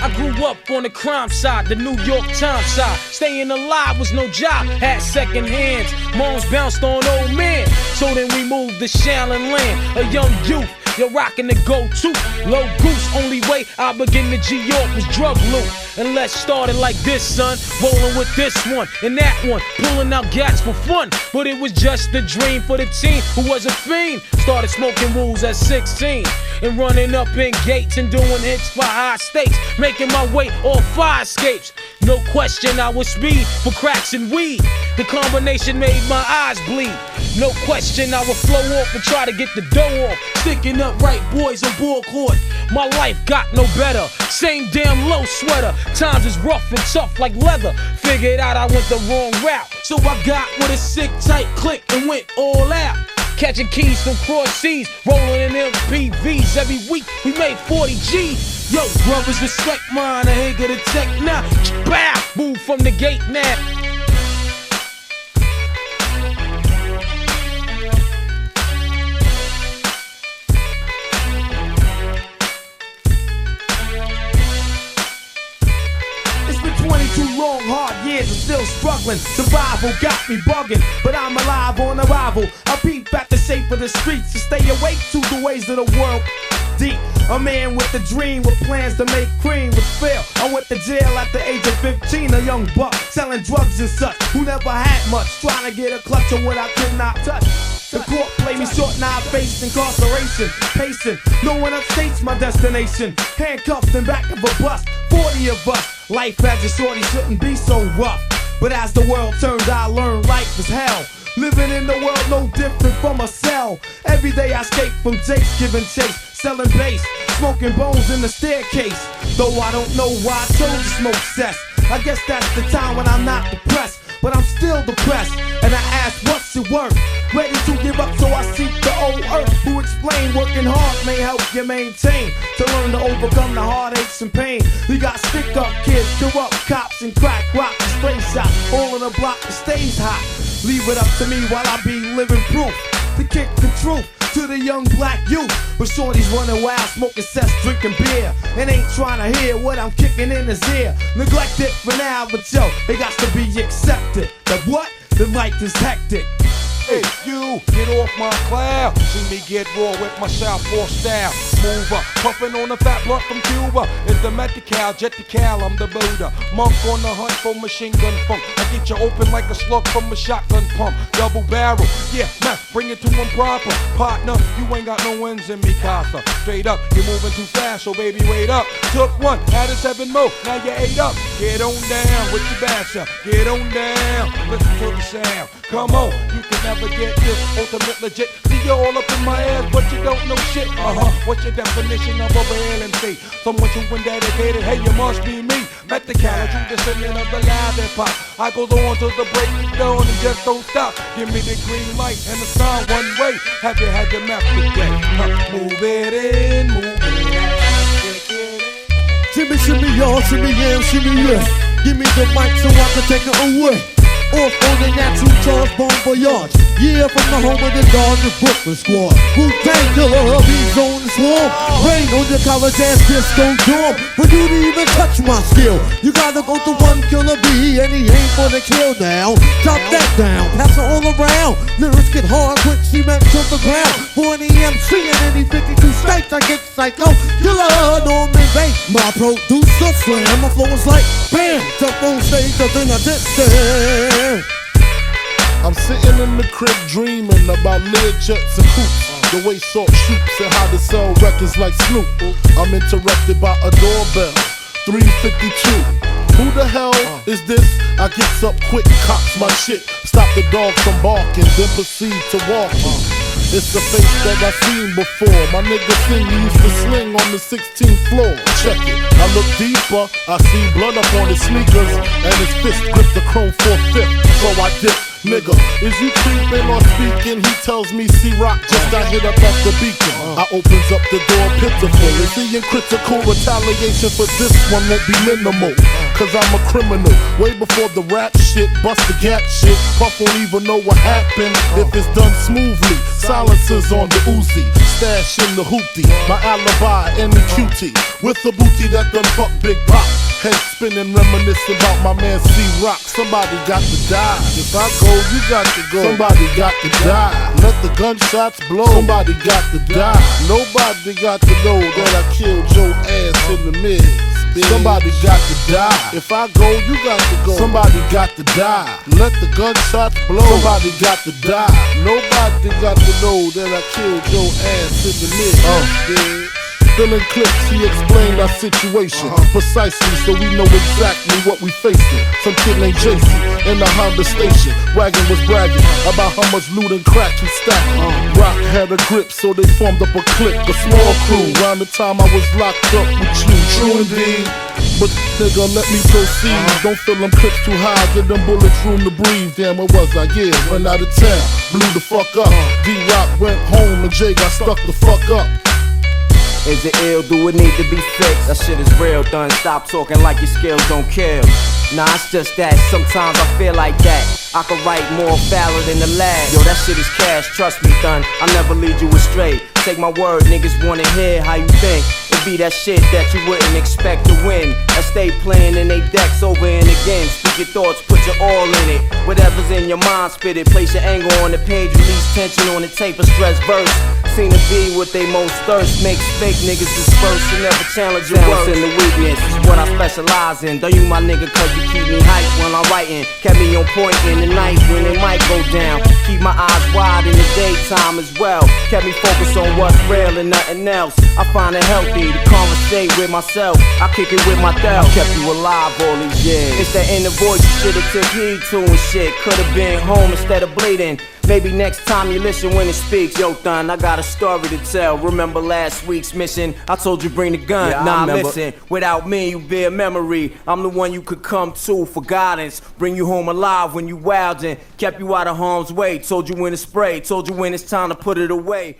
I grew up on the crime side, the New York Times side. Staying alive was no job, had second hands. Moms bounced on old men. So then we moved to Shaolin Land, a young youth. You're rocking the go-to. Low goose, only way I begin to G York was drug loot. And let's start it like this, son. Rolling with this one and that one. Pulling out gats for fun. But it was just a dream for the team who was a fiend. Started smoking wools at 16 and running up in gates and doing hits for high stakes. Making my way off fire escapes. No question, I was speed for cracks and weed. The combination made my eyes bleed. No question, I would flow off and try to get the dough off. Sticking up right boys on board court. My life got no better. Same damn low sweater. Times is rough and tough like leather. Figured out I went the wrong route. So I got with a sick tight click and went all out. Catching keys from cross seas, rolling in MPVs every week. We made 40 G's. Yo, brothers, respect mine. I ain't gonna tech now. Bow, move from the gate now. Struggling. Survival got me bugging, but I'm alive on arrival. I peep at the shape of the streets to stay awake to the ways of the world. Deep, a man with a dream with plans to make cream with fail. I went to jail at the age of 15, a young buck selling drugs and such, who never had much, trying to get a clutch of what I could not touch. The court played me short, now I faced incarceration. Pacing, no one upstates my destination. Handcuffed in back of a bus, 40 of us. Life as a shorty shouldn't be so rough. But as the world turned, I learned life was hell. Living in the world no different from a cell. Every day I escape from Jake's giving chase, selling bass, smoking bones in the staircase. Though I don't know why I chose to smoke cess. I guess that's the time when I'm not depressed, but I'm still depressed. And I ask, what's it worth? Ready to give up, so I seek the old earth. Who explain working hard may help you maintain. To learn to overcome the heartaches and pain. We got stick up kids, corrupt cops, and crack rock and spray shots. All in the block that stays hot. Leave it up to me while I be living proof. To kick the truth to the young black youth. But shorties running wild, smoking cess, drinking beer. And ain't trying to hear what I'm kicking in his ear. Neglect it for now, but yo, it got to be accepted. That what? The life is hectic. Hey, you, get off my cloud. See me get raw with my southpaw style. Move up, puffing on a fat blunt from Cuba. It's the Medi-Cal, jet the cal, I'm the Buddha. Monk on the hunt for machine gun funk. I get you open like a slug from a shotgun pump. Double barrel, yeah, man, bring it to him proper. Partner, you ain't got no wins in me, casa. Straight up, you're moving too fast, so baby, wait up. Took one, added seven more, now you eight up. Get on down with your basher, get on down. Listen to the sound, come on, you can never get this ultimate legit. See you all up in my ass, but you don't know shit. Uh huh. What's your definition of a real MC? Someone true and dedicated. Hey, you must be me. Met the cal, true descendant of the live hip hop. I goes on to the break down and just don't stop. Give me the green light and the sign one way. Have you had your mouth today? Huh. Move it in, move it it in. Shimmy, shimmy, y'all, shimmy, yeah, shimmy, yeah. Give me the mic so I can take it away. Off on the natural charge, bon voyage. Yeah, from the home of the Dodgers Brooklyn squad. Wu-Tang killer, hubby's on the swarm. Rain on your college ass disco dorm. For you to even touch my skill, you gotta go to one killer B, and he ain't for the kill now. Drop that down, pass it all around. Lyrics get hard, quick cement to the ground. For any MC in any 52 states, I get psycho. Killer, Norman Bates, my producer slam. My flow is like bam, jump on stage, the thing I did there. I'm sitting in the crib dreaming about Learjets and coops. The way salt shoots and how to sell records like Snoop. I'm interrupted by a doorbell. 352. Who the hell is this? I gets up quick, cops my shit. Stop the dog from barking, then proceed to walking. It's the face that I seen before. My nigga thing used to sling on the 16th floor. Check it. I look deeper. I see blood up on his sneakers, and his fist grip the chrome 4 So I dip. Nigga, is you creeping or speaking? He tells me C-Rock just got hit up at the beacon. I opens up the door pitiful. Is he in critical retaliation for this one won't be minimal? cause I'm a criminal. Way before the rap shit, bust the gap shit. Puff won't even know what happened if it's done smoothly. Silencers on the Uzi, stash in the hoopty. My alibi in the cutie, with the booty that done fuck Big Pop. Head spinning, reminiscing about my man C Rock. Somebody got to die. If I go, you got to go. Somebody got to die. Let the gunshots blow. Somebody got to die. Nobody got to know that I killed your ass in the mid. Somebody got to die. If I go, you got to go. Somebody got to die. Let the gunshots blow. Somebody got to die. Nobody got to know that I killed your ass in the mid. Oh, Filling clips, he explained our situation uh-huh. precisely so we know exactly what we facing. Some kid named Jason in the Honda station. Wagon was bragging about how much loot and crack he stacked. Uh-huh. Rock had a grip, so they formed up a clique, a small crew. Around the time I was locked up with you, true indeed. But nigga, let me proceed. Uh-huh. Don't fill them clips too high, give them bullets room to breathe. Damn, where was I? Yeah, went out of town, blew the fuck up. D Rock went home and Jay got stuck the fuck up. Is it ill? Do it need to be fixed? That shit is real, done. Stop talking like your skills don't kill. Nah, it's just that sometimes I feel like that. I could write more fouler than the last. Yo, that shit is cash, trust me, done. I'll never lead you astray. Take my word, niggas wanna hear how you think. Be that shit that you wouldn't expect to win. I stay playing in they decks over and again. Speak your thoughts, put your all in it. Whatever's in your mind, spit it. Place your anger on the page, release tension on the tape, a stress verse. Seem to be what they most thirst. Makes fake niggas disperse and never challenge your worth. in the weakness is what I specialize in. Though you my nigga, cause you keep me hype when I'm writing. Kept me on point in the night when it might go down. Keep my eyes wide in the daytime as well. Kept me focused on what's real and nothing else. I find it healthy to conversate with myself. I kick it with my thought. Kept you alive all these years. It's that inner voice you should've took heed to and shit. Could've been home instead of bleeding. Maybe next time you listen when it speaks. Yo, Thun, I got a story to tell. Remember last week's mission? I told you bring the gun. Yeah, nah, listen. Without me, you be a memory. I'm the one you could come to for guidance. Bring you home alive when you wildin'. Kept you out of harm's way. Told you when to spray. Told you when it's time to put it away.